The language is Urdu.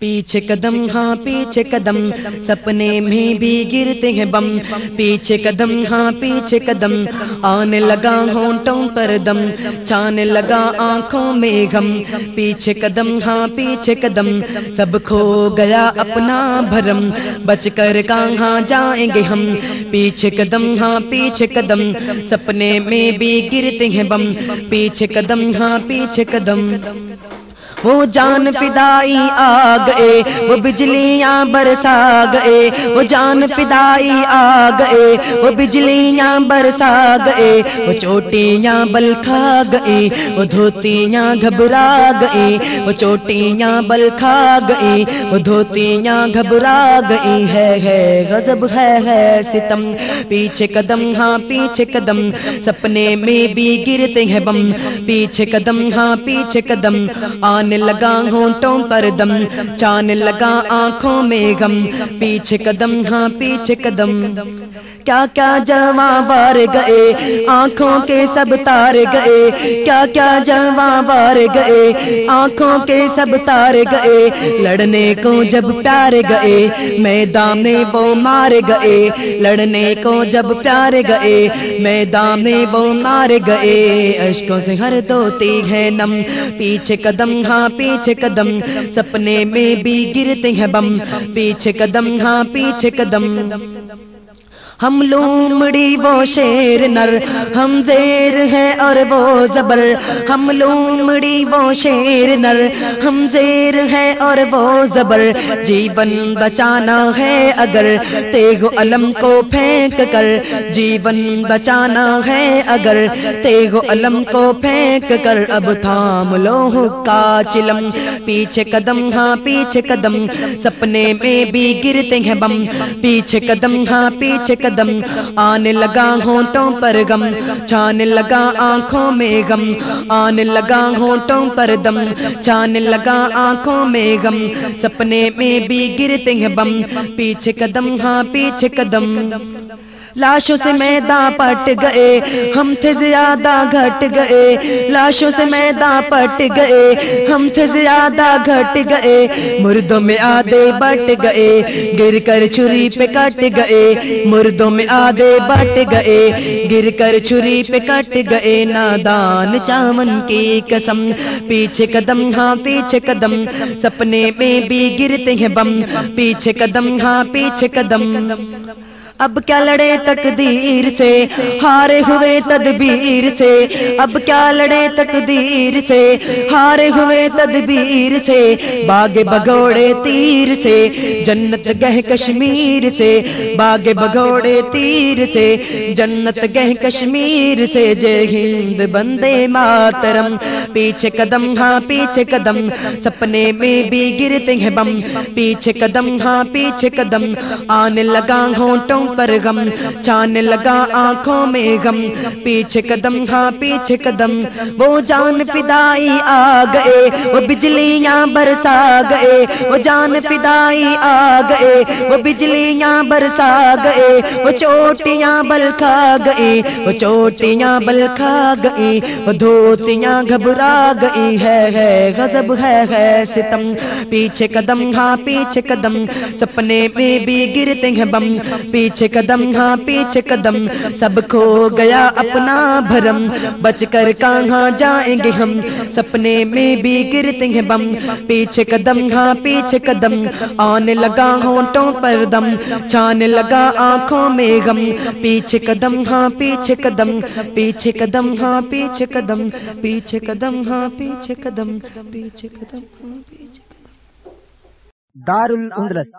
پیچھے قدم ہاں پیچھے قدم، سپنے میں بھی گرتے ہیں بم۔ پیچھے قدم ہاں پیچھے قدم۔ آنے لگا ہونٹوں پر دم، چانے لگا آنکھوں میں غم۔ پیچھے قدم ہاں پیچھے قدم۔ سب کھو گیا اپنا بھرم۔ بچ کر کہاں جائیں گے ہم؟ پیچھے قدم ہاں پیچھے قدم۔ سپنے میں بھی گرتے ہیں بم۔ پیچھے قدم ہاں پیچھے قدم۔ وہ جان فدائی آ گئے وہ بجلیاں برسا گئے وہ جان فدائی آ گئے وہ بجلیاں برسا گئے وہ چوٹیاں بل کھا گئی وہ دھوتیاں گھبرا گئی وہ چوٹیاں بل کھا گئی وہ دھوتیاں گھبرا گئی ہے ہے غضب ہے ہے ستم پیچھے قدم ہاں پیچھے قدم سپنے میں بھی گرتے ہیں بم پیچھے قدم ہاں پیچھے قدم آن آنے لگا ہونٹوں پر دم چانے لگا آنکھوں میں غم۔ پیچھے قدم ہاں پیچھے قدم۔ کیا کیا جوان بار گئے؟ آنکھوں کے سب تار گئے۔ کیا کیا جوان بار گئے؟ آنکھوں کے سب تار گئے۔ لڑنے کو جب پیار گئے، میدان میں وہ مار گئے۔ لڑنے کو جب پیار گئے، میدان میں وہ مار گئے۔ اشکوں سے ہر دوتی ہے نم۔ پیچھے قدم ہاں ہاں، پیچھے قدم سپنے میں بھی گرتے ہیں بم پیچھے قدم ہاں پیچھے قدم۔ ہم لومڑی وہ شیر نر، ہم زیر ہے اور وہ زبر۔ ہم لومڑی وہ شیر نر، ہم زیر ہے اور وہ زبر۔ جیون بچانا ہے اگر تیگ علم کو پھینک کر۔ جیون بچانا ہے اگر تیگ علم کو پھینک کر۔ اب تھام لو کا چلم، پیچھے قدم ہاں پیچھے قدم۔ سپنے میں بھی گرتے ہیں بم۔ پیچھے قدم ہاں پیچھے قدم قدم، آنے لگا ہونٹوں پر غم، چھانے لگا آنکھوں میں غم، آنے لگا ہونٹوں پر دم، چھانے لگا آنکھوں میں غم، سپنے میں بھی گرتے ہیں بم، پیچھے قدم ہاں پیچھے قدم۔ لاشوں سے میدان پٹ گئے ہم تھے زیادہ گھٹ گئے لاشوں سے میدان پٹ گئے ہم تھے زیادہ گھٹ گئے مردوں میں آدھے بٹ گئے گر کر چھری پہ کٹ گئے مردوں میں آدھے بٹ گئے گر کر چھری پہ کٹ گئے نادان چامن کی قسم پیچھے قدم ہاں پیچھے قدم سپنے میں بھی گرتے ہیں بم پیچھے قدم ہاں پیچھے قدم اب کیا لڑے تقدیر سے؟ ہارے ہوئے تدبیر سے۔ اب کیا لڑے تقدیر سے؟ ہارے ہوئے تدبیر سے۔ باغ بگوڑے تیر سے۔ جنت گہ کشمیر سے۔ باغ بگوڑے تیر سے۔ جنت گہ کشمیر سے۔ جے ہند بندے ماترم۔ پیچھے قدم ہاں پیچھے قدم۔ سپنے میں بھی گرتے ہیں بم۔ پیچھے قدم ہاں پیچھے قدم۔ آنے لگا ہونٹوں پر غم چانے لگا آنکھوں میں غم، پیچھے قدم ہاں پیچھے قدم، وہ جان فدائی آ گئے، وہ بجلیاں برسا گئے، وہ جان فدائی آ گئے، وہ بجلیاں برسا گئے، وہ چوٹیاں بل کھا گئی، وہ چوٹیاں بل کھا گئی، وہ دھوتیاں گھبرا گئی، ہے ہے، غضب، ہے ہے، ستم، پیچھے قدم ہاں پیچھے قدم، سپنے میں بھی گرتے ہیں بم، پیچھے پیچھے قدم ہاں پیچھے قدم۔ سب کھو گیا اپنا بھرم۔ بچ کر کہاں جائیں گے ہم؟ سپنے میں بھی گرتے ہیں بم۔ پیچھے قدم ہاں پیچھے قدم۔ آنے لگا ہونٹوں پر دم۔ چھانے لگا آنکھوں میں غم۔ پیچھے قدم ہاں پیچھے قدم۔ پیچھے قدم ہاں پیچھے قدم۔ پیچھے قدم ہاں پیچھے قدم۔ پیچھے قدم ہاں پیچھے دار الاندلس